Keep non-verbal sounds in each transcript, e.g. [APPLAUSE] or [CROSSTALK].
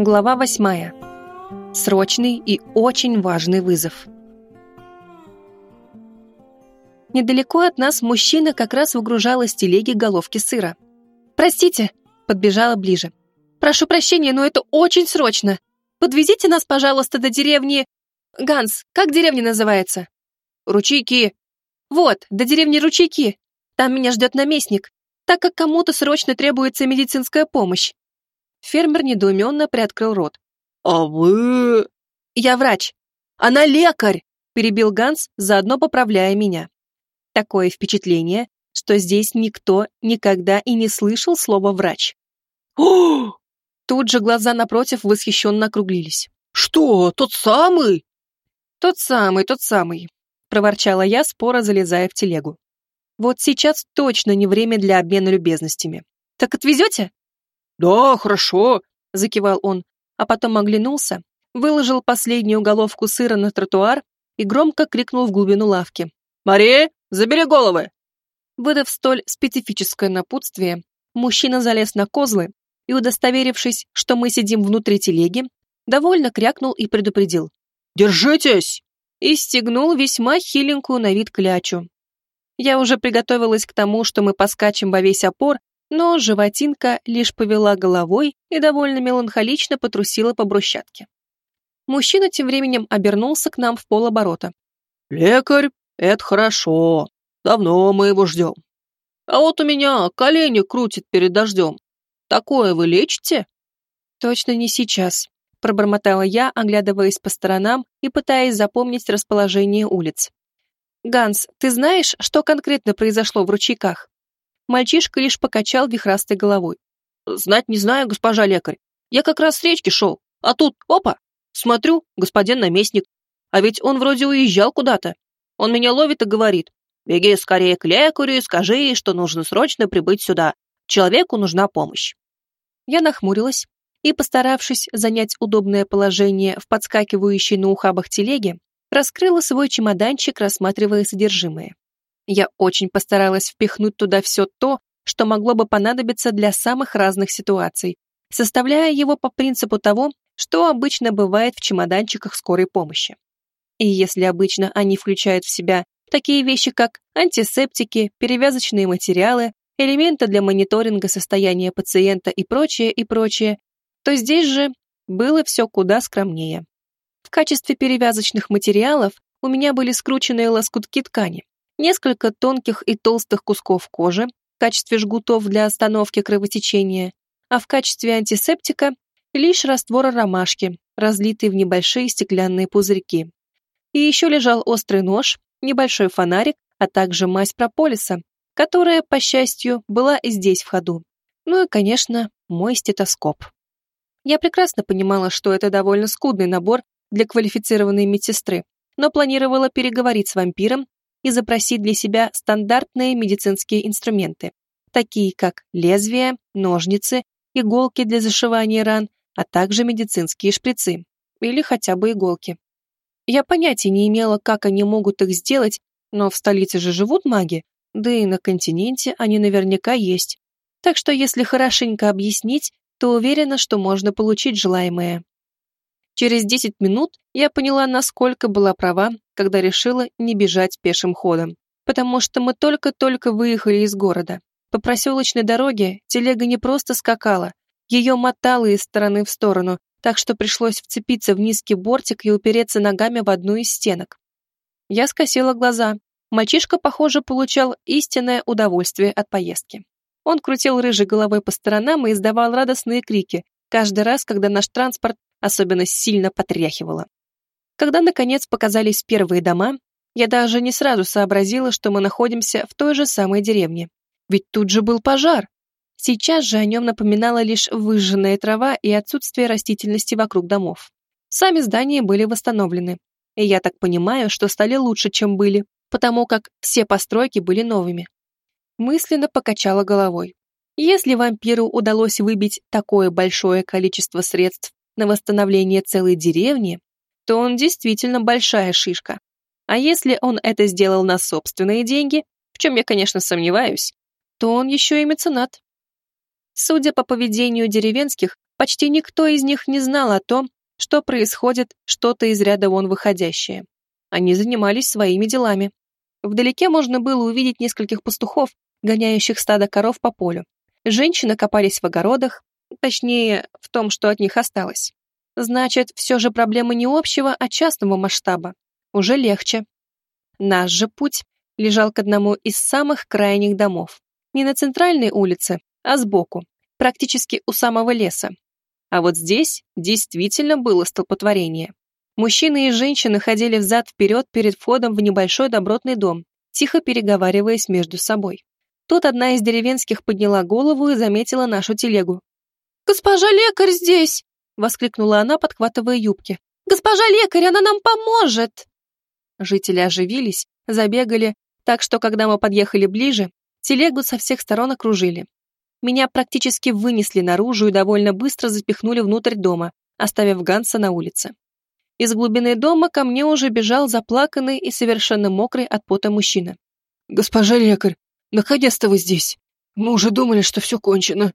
Глава восьмая. Срочный и очень важный вызов. Недалеко от нас мужчина как раз выгружал из телеги головки сыра. «Простите», — подбежала ближе. «Прошу прощения, но это очень срочно. Подвезите нас, пожалуйста, до деревни... Ганс, как деревня называется?» «Ручейки». «Вот, до деревни Ручейки. Там меня ждет наместник, так как кому-то срочно требуется медицинская помощь. Фермер недоуменно приоткрыл рот. «А вы...» «Я врач». «Она лекарь!» — перебил Ганс, заодно поправляя меня. Такое впечатление, что здесь никто никогда и не слышал слова «врач». «О!» [GASPS] Тут же глаза напротив восхищенно округлились. «Что, тот самый?» «Тот самый, тот самый», — проворчала я, споро залезая в телегу. «Вот сейчас точно не время для обмена любезностями. Так отвезете?» «Да, хорошо», — закивал он, а потом оглянулся, выложил последнюю головку сыра на тротуар и громко крикнул в глубину лавки. «Мария, забери головы!» Выдав столь специфическое напутствие, мужчина залез на козлы и, удостоверившись, что мы сидим внутри телеги, довольно крякнул и предупредил. «Держитесь!» и стегнул весьма хиленькую на вид клячу. Я уже приготовилась к тому, что мы поскачем во весь опор, но животинка лишь повела головой и довольно меланхолично потрусила по брусчатке. Мужчина тем временем обернулся к нам в полоборота. «Лекарь, это хорошо. Давно мы его ждем. А вот у меня колени крутит перед дождем. Такое вы лечите?» «Точно не сейчас», — пробормотала я, оглядываясь по сторонам и пытаясь запомнить расположение улиц. «Ганс, ты знаешь, что конкретно произошло в ручейках?» Мальчишка лишь покачал вихрастой головой. «Знать не знаю, госпожа лекарь. Я как раз с речки шел, а тут, опа, смотрю, господин наместник. А ведь он вроде уезжал куда-то. Он меня ловит и говорит, беги скорее к лекарю и скажи, что нужно срочно прибыть сюда. Человеку нужна помощь». Я нахмурилась и, постаравшись занять удобное положение в подскакивающей на ухабах телеге, раскрыла свой чемоданчик, рассматривая содержимое. Я очень постаралась впихнуть туда все то, что могло бы понадобиться для самых разных ситуаций, составляя его по принципу того, что обычно бывает в чемоданчиках скорой помощи. И если обычно они включают в себя такие вещи, как антисептики, перевязочные материалы, элементы для мониторинга состояния пациента и прочее, и прочее, то здесь же было все куда скромнее. В качестве перевязочных материалов у меня были скрученные лоскутки ткани, несколько тонких и толстых кусков кожи в качестве жгутов для остановки кровотечения, а в качестве антисептика лишь раствор ромашки, разлитый в небольшие стеклянные пузырьки. И еще лежал острый нож, небольшой фонарик, а также мазь прополиса, которая, по счастью, была и здесь в ходу. Ну и, конечно, мой стетоскоп. Я прекрасно понимала, что это довольно скудный набор для квалифицированной медсестры, но планировала переговорить с вампиром и запросить для себя стандартные медицинские инструменты, такие как лезвия, ножницы, иголки для зашивания ран, а также медицинские шприцы или хотя бы иголки. Я понятия не имела, как они могут их сделать, но в столице же живут маги, да и на континенте они наверняка есть. Так что если хорошенько объяснить, то уверена, что можно получить желаемое. Через 10 минут я поняла, насколько была права, когда решила не бежать пешим ходом, потому что мы только-только выехали из города. По проселочной дороге телега не просто скакала, ее мотало из стороны в сторону, так что пришлось вцепиться в низкий бортик и упереться ногами в одну из стенок. Я скосила глаза. Мальчишка, похоже, получал истинное удовольствие от поездки. Он крутил рыжей головой по сторонам и издавал радостные крики, каждый раз, когда наш транспорт особенно сильно потряхивало. Когда, наконец, показались первые дома, я даже не сразу сообразила, что мы находимся в той же самой деревне. Ведь тут же был пожар. Сейчас же о нем напоминала лишь выжженная трава и отсутствие растительности вокруг домов. Сами здания были восстановлены. И я так понимаю, что стали лучше, чем были, потому как все постройки были новыми. Мысленно покачала головой. Если вампиру удалось выбить такое большое количество средств на восстановление целой деревни, то он действительно большая шишка. А если он это сделал на собственные деньги, в чем я, конечно, сомневаюсь, то он еще и меценат. Судя по поведению деревенских, почти никто из них не знал о том, что происходит что-то из ряда вон выходящее. Они занимались своими делами. Вдалеке можно было увидеть нескольких пастухов, гоняющих стадо коров по полю. Женщины копались в огородах, точнее, в том, что от них осталось. Значит, все же проблема не общего, а частного масштаба. Уже легче. Наш же путь лежал к одному из самых крайних домов. Не на центральной улице, а сбоку, практически у самого леса. А вот здесь действительно было столпотворение. Мужчины и женщины ходили взад-вперед перед входом в небольшой добротный дом, тихо переговариваясь между собой. Тут одна из деревенских подняла голову и заметила нашу телегу. «Госпожа лекарь здесь!» — воскликнула она, подхватывая юбки. «Госпожа лекарь, она нам поможет!» Жители оживились, забегали, так что, когда мы подъехали ближе, телегу со всех сторон окружили. Меня практически вынесли наружу и довольно быстро запихнули внутрь дома, оставив Ганса на улице. Из глубины дома ко мне уже бежал заплаканный и совершенно мокрый от пота мужчина. «Госпожа лекарь, наконец-то вы здесь! Мы уже думали, что все кончено!»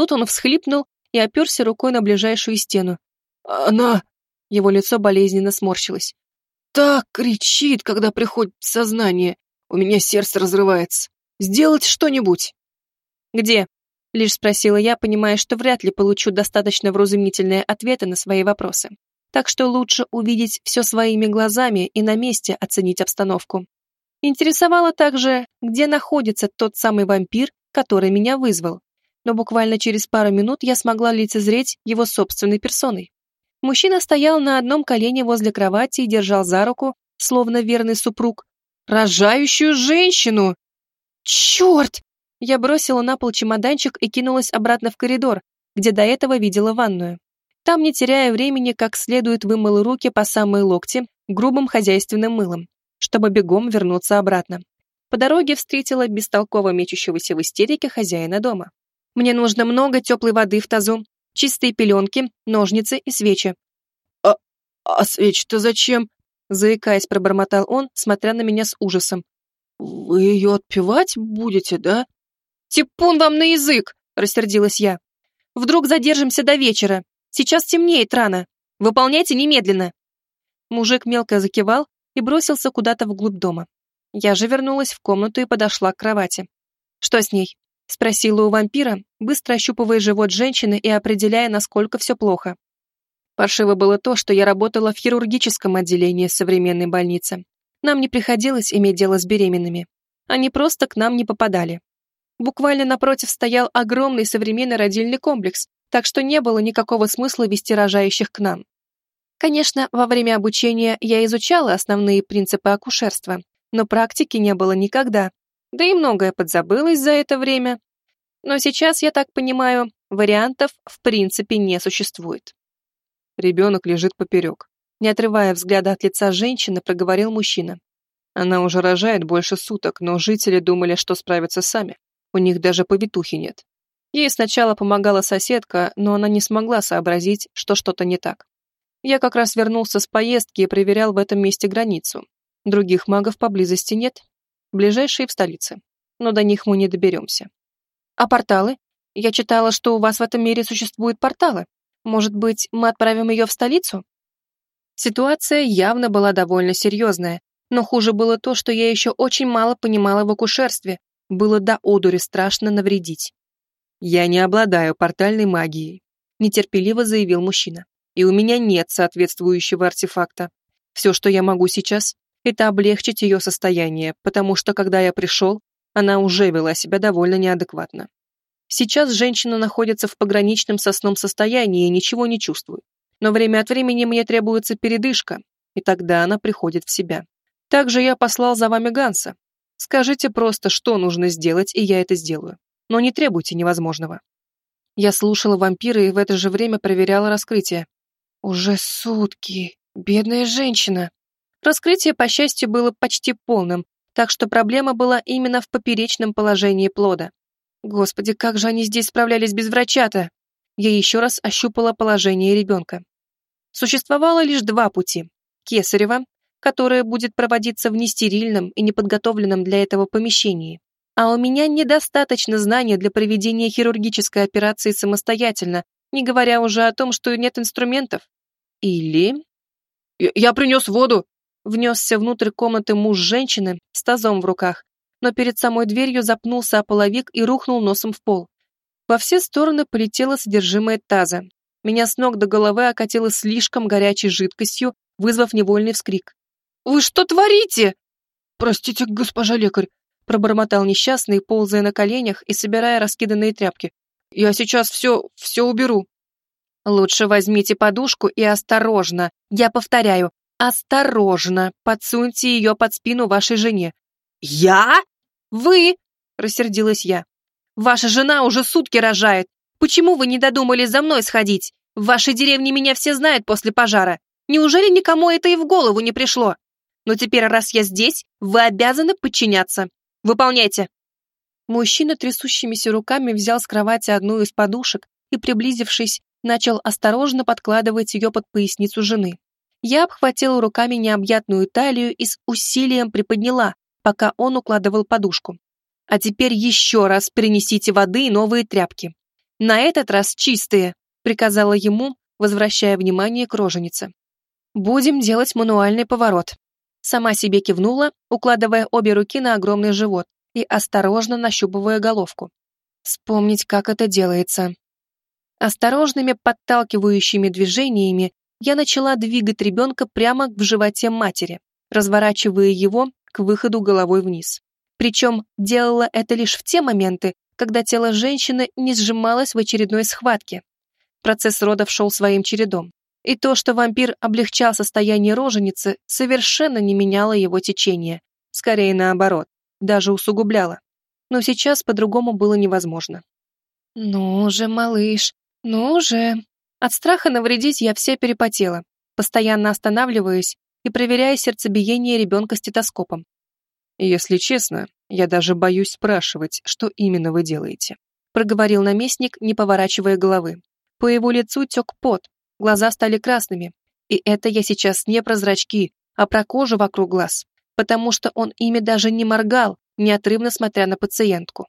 Тут он всхлипнул и оперся рукой на ближайшую стену. «Она...» Его лицо болезненно сморщилось. «Так кричит, когда приходит сознание. У меня сердце разрывается. Сделать что-нибудь!» «Где?» — лишь спросила я, понимая, что вряд ли получу достаточно вразумительные ответы на свои вопросы. Так что лучше увидеть все своими глазами и на месте оценить обстановку. Интересовало также, где находится тот самый вампир, который меня вызвал. Но буквально через пару минут я смогла лицезреть его собственной персоной. Мужчина стоял на одном колене возле кровати и держал за руку, словно верный супруг, рожающую женщину. «Черт!» Я бросила на пол чемоданчик и кинулась обратно в коридор, где до этого видела ванную. Там, не теряя времени, как следует вымыла руки по самые локти грубым хозяйственным мылом, чтобы бегом вернуться обратно. По дороге встретила бестолково мечущегося в истерике хозяина дома. «Мне нужно много теплой воды в тазу, чистые пеленки, ножницы и свечи». «А, а свечи-то зачем?» Заикаясь, пробормотал он, смотря на меня с ужасом. «Вы ее отпевать будете, да?» «Типун вам на язык!» — рассердилась я. «Вдруг задержимся до вечера. Сейчас темнеет рано. Выполняйте немедленно». Мужик мелко закивал и бросился куда-то вглубь дома. Я же вернулась в комнату и подошла к кровати. «Что с ней?» — спросила у вампира, быстро ощупывая живот женщины и определяя, насколько все плохо. Паршиво было то, что я работала в хирургическом отделении современной больницы. Нам не приходилось иметь дело с беременными. Они просто к нам не попадали. Буквально напротив стоял огромный современный родильный комплекс, так что не было никакого смысла вести рожающих к нам. Конечно, во время обучения я изучала основные принципы акушерства, но практики не было никогда, да и многое подзабылось за это время. Но сейчас, я так понимаю, вариантов в принципе не существует. Ребенок лежит поперек. Не отрывая взгляда от лица женщины, проговорил мужчина. Она уже рожает больше суток, но жители думали, что справятся сами. У них даже повитухи нет. Ей сначала помогала соседка, но она не смогла сообразить, что что-то не так. Я как раз вернулся с поездки и проверял в этом месте границу. Других магов поблизости нет. Ближайшие в столице. Но до них мы не доберемся. А порталы? Я читала, что у вас в этом мире существуют порталы. Может быть, мы отправим ее в столицу? Ситуация явно была довольно серьезная, но хуже было то, что я еще очень мало понимала в акушерстве, было до одури страшно навредить. «Я не обладаю портальной магией», — нетерпеливо заявил мужчина. «И у меня нет соответствующего артефакта. Все, что я могу сейчас, это облегчить ее состояние, потому что, когда я пришел, она уже вела себя довольно неадекватно. Сейчас женщина находится в пограничном сосном состоянии и ничего не чувствует. Но время от времени мне требуется передышка, и тогда она приходит в себя. Также я послал за вами Ганса, Скажите просто, что нужно сделать, и я это сделаю. Но не требуйте невозможного. Я слушала вампира и в это же время проверяла раскрытие. Уже сутки. Бедная женщина. Раскрытие, по счастью, было почти полным, так что проблема была именно в поперечном положении плода. Господи, как же они здесь справлялись без врача-то? Я еще раз ощупала положение ребенка. Существовало лишь два пути. Кесарева которое будет проводиться в нестерильном и неподготовленном для этого помещении, А у меня недостаточно знаний для проведения хирургической операции самостоятельно, не говоря уже о том, что нет инструментов. Или... «Я, принес воду!» Внесся внутрь комнаты муж женщины с тазом в руках, но перед самой дверью запнулся о половик и рухнул носом в пол. Во все стороны полетело содержимое таза. Меня с ног до головы окатило слишком горячей жидкостью, вызвав невольный вскрик. «Вы что творите?» «Простите, госпожа лекарь», пробормотал несчастный, ползая на коленях и собирая раскиданные тряпки. «Я сейчас все, все уберу». «Лучше возьмите подушку и осторожно, я повторяю, осторожно подсуньте ее под спину вашей жене». «Я?» «Вы!» — рассердилась я. «Ваша жена уже сутки рожает. Почему вы не додумались за мной сходить? В вашей деревне меня все знают после пожара. Неужели никому это и в голову не пришло? Но теперь, раз я здесь, вы обязаны подчиняться. Выполняйте!» Мужчина трясущимися руками взял с кровати одну из подушек и, приблизившись, начал осторожно подкладывать ее под поясницу жены. Я обхватила руками необъятную талию и с усилием приподняла, пока он укладывал подушку. «А теперь еще раз принесите воды и новые тряпки. На этот раз чистые», — приказала ему, возвращая внимание к роженице. «Будем делать мануальный поворот». Сама себе кивнула, укладывая обе руки на огромный живот и осторожно нащупывая головку. Вспомнить, как это делается. Осторожными подталкивающими движениями я начала двигать ребенка прямо в животе матери, разворачивая его к выходу головой вниз. Причем делала это лишь в те моменты, когда тело женщины не сжималось в очередной схватке. Процесс родов шел своим чередом. И то, что вампир облегчал состояние роженицы, совершенно не меняло его течение. Скорее наоборот, даже усугубляло. Но сейчас по-другому было невозможно. «Ну же, малыш, ну же!» От страха навредить я все перепотела, постоянно останавливаясь и проверяя сердцебиение ребенка стетоскопом. «Если честно, я даже боюсь спрашивать, что именно вы делаете», проговорил наместник, не поворачивая головы. По его лицу тек пот, глаза стали красными. И это я сейчас не про зрачки, а про кожу вокруг глаз, потому что он ими даже не моргал, неотрывно смотря на пациентку.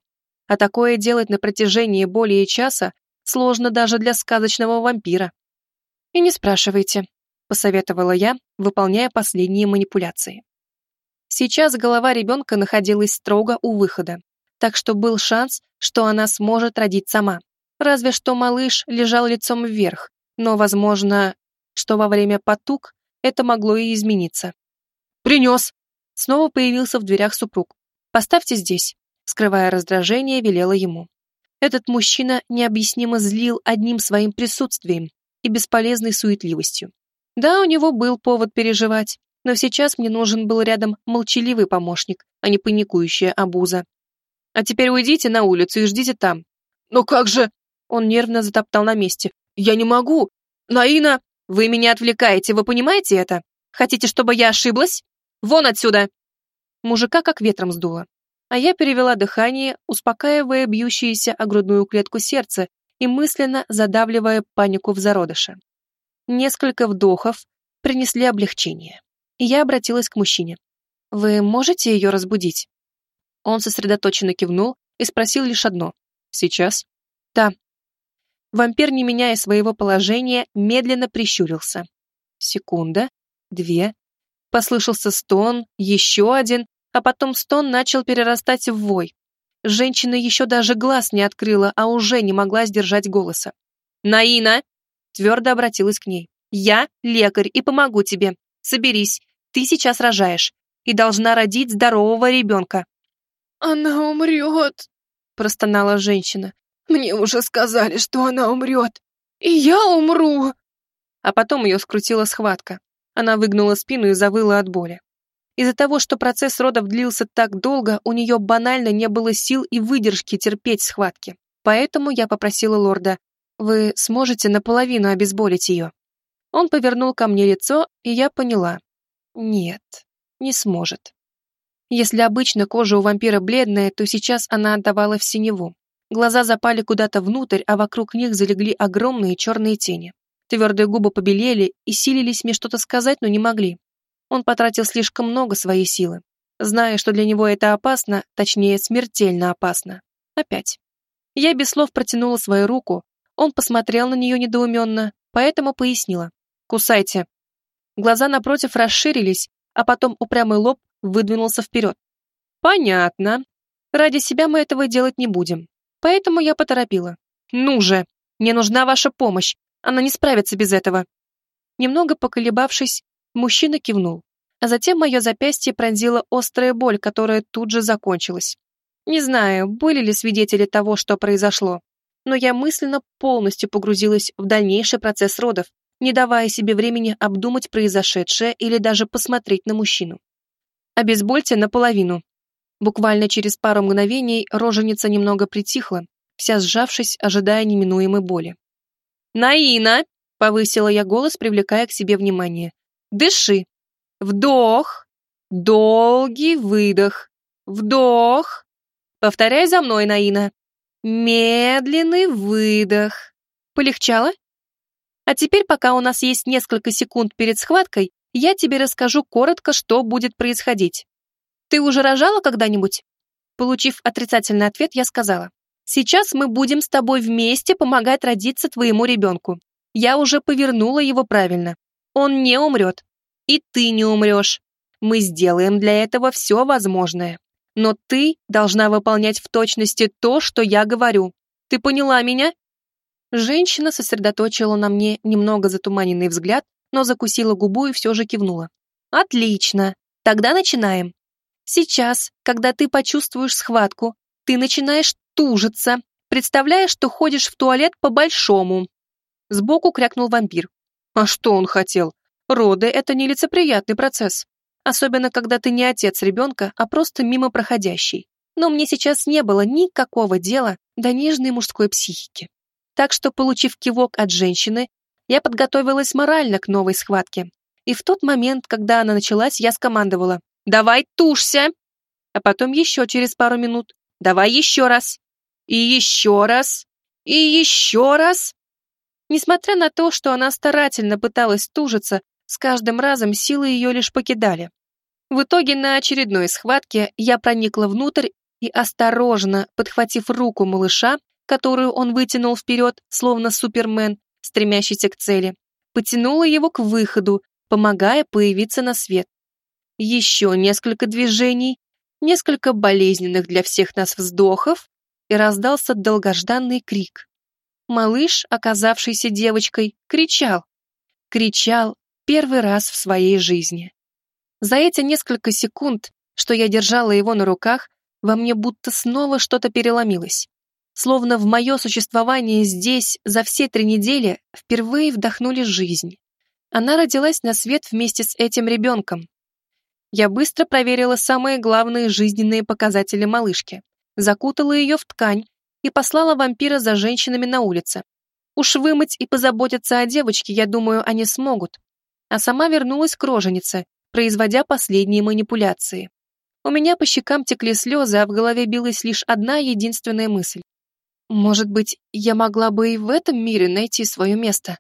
А такое делать на протяжении более часа сложно даже для сказочного вампира. «И не спрашивайте», — посоветовала я, выполняя последние манипуляции. Сейчас голова ребенка находилась строго у выхода, так что был шанс, что она сможет родить сама. Разве что малыш лежал лицом вверх, но, возможно, что во время потуг это могло и измениться. «Принес!» Снова появился в дверях супруг. «Поставьте здесь», скрывая раздражение, велела ему. Этот мужчина необъяснимо злил одним своим присутствием и бесполезной суетливостью. Да, у него был повод переживать, но сейчас мне нужен был рядом молчаливый помощник, а не паникующая обуза. А теперь уйдите на улицу и ждите там. Но как же... Он нервно затоптал на месте. Я не могу. Наина... Вы меня отвлекаете, вы понимаете это? Хотите, чтобы я ошиблась? Вон отсюда! Мужика как ветром сдуло. А я перевела дыхание, успокаивая бьющееся о грудную клетку сердце и мысленно задавливая панику в зародыше. Несколько вдохов принесли облегчение я обратилась к мужчине. «Вы можете ее разбудить?» Он сосредоточенно кивнул и спросил лишь одно. «Сейчас?» «Да». Вампир, не меняя своего положения, медленно прищурился. Секунда, две. Послышался стон, еще один, а потом стон начал перерастать в вой. Женщина еще даже глаз не открыла, а уже не могла сдержать голоса. «Наина!» Твердо обратилась к ней. «Я лекарь и помогу тебе. Соберись, ты сейчас рожаешь и должна родить здорового ребенка». «Она умрет», — простонала женщина. «Мне уже сказали, что она умрет. И я умру». А потом ее скрутила схватка. Она выгнула спину и завыла от боли. Из-за того, что процесс родов длился так долго, у нее банально не было сил и выдержки терпеть схватки. Поэтому я попросила лорда, «Вы сможете наполовину обезболить ее?» Он повернул ко мне лицо, и я поняла. Нет, не сможет. Если обычно кожа у вампира бледная, то сейчас она отдавала в синеву. Глаза запали куда-то внутрь, а вокруг них залегли огромные черные тени. Твердые губы побелели и силились мне что-то сказать, но не могли. Он потратил слишком много своей силы. зная, что для него это опасно, точнее, смертельно опасно. Опять. Я без слов протянула свою руку, он посмотрел на нее недоуменно, поэтому пояснила. «Кусайте». Глаза напротив расширились, а потом упрямый лоб выдвинулся вперед. «Понятно. Ради себя мы этого делать не будем. Поэтому я поторопила. Ну же, мне нужна ваша помощь. Она не справится без этого». Немного поколебавшись, мужчина кивнул, а затем мое запястье пронзила острая боль, которая тут же закончилась. Не знаю, были ли свидетели того, что произошло, но я мысленно полностью погрузилась в дальнейший процесс родов, не давая себе времени обдумать произошедшее или даже посмотреть на мужчину. Обезбольте наполовину. Буквально через пару мгновений роженица немного притихла, вся сжавшись, ожидая неминуемой боли. «Наина!» — повысила я голос, привлекая к себе внимание. «Дыши! Вдох! Долгий выдох! Вдох! Повторяй за мной, Наина!» Медленный выдох. Полегчало? А теперь, пока у нас есть несколько секунд перед схваткой, я тебе расскажу коротко, что будет происходить. Ты уже рожала когда-нибудь? Получив отрицательный ответ, я сказала. Сейчас мы будем с тобой вместе помогать родиться твоему ребенку. Я уже повернула его правильно. Он не умрет. И ты не умрешь. Мы сделаем для этого все возможное но ты должна выполнять в точности то, что я говорю. Ты поняла меня?» Женщина сосредоточила на мне немного затуманенный взгляд, но закусила губу и все же кивнула. «Отлично. Тогда начинаем. Сейчас, когда ты почувствуешь схватку, ты начинаешь тужиться, представляя, что ходишь в туалет по-большому». Сбоку крякнул вампир. «А что он хотел? Роды — это нелицеприятный процесс особенно когда ты не отец ребенка, а просто мимо проходящий. Но мне сейчас не было никакого дела до нежной мужской психики. Так что, получив кивок от женщины, я подготовилась морально к новой схватке. И в тот момент, когда она началась, я скомандовала «Давай тушься!» А потом еще через пару минут «Давай еще раз!» И еще раз! И еще раз! Несмотря на то, что она старательно пыталась тужиться, с каждым разом силы ее лишь покидали. В итоге на очередной схватке я проникла внутрь и, осторожно подхватив руку малыша, которую он вытянул вперед, словно супермен, стремящийся к цели, потянула его к выходу, помогая появиться на свет. Еще несколько движений, несколько болезненных для всех нас вздохов, и раздался долгожданный крик. Малыш, оказавшийся девочкой, кричал. Кричал Первый раз в своей жизни. За эти несколько секунд, что я держала его на руках, во мне будто снова что-то переломилось. Словно в мое существование здесь за все три недели впервые вдохнули жизнь. Она родилась на свет вместе с этим ребенком. Я быстро проверила самые главные жизненные показатели малышки, закутала ее в ткань и послала вампира за женщинами на улице. Уж вымыть и позаботиться о девочке, я думаю, они смогут, а сама вернулась к роженице, производя последние манипуляции. У меня по щекам текли слезы, а в голове билась лишь одна единственная мысль. Может быть, я могла бы и в этом мире найти свое место?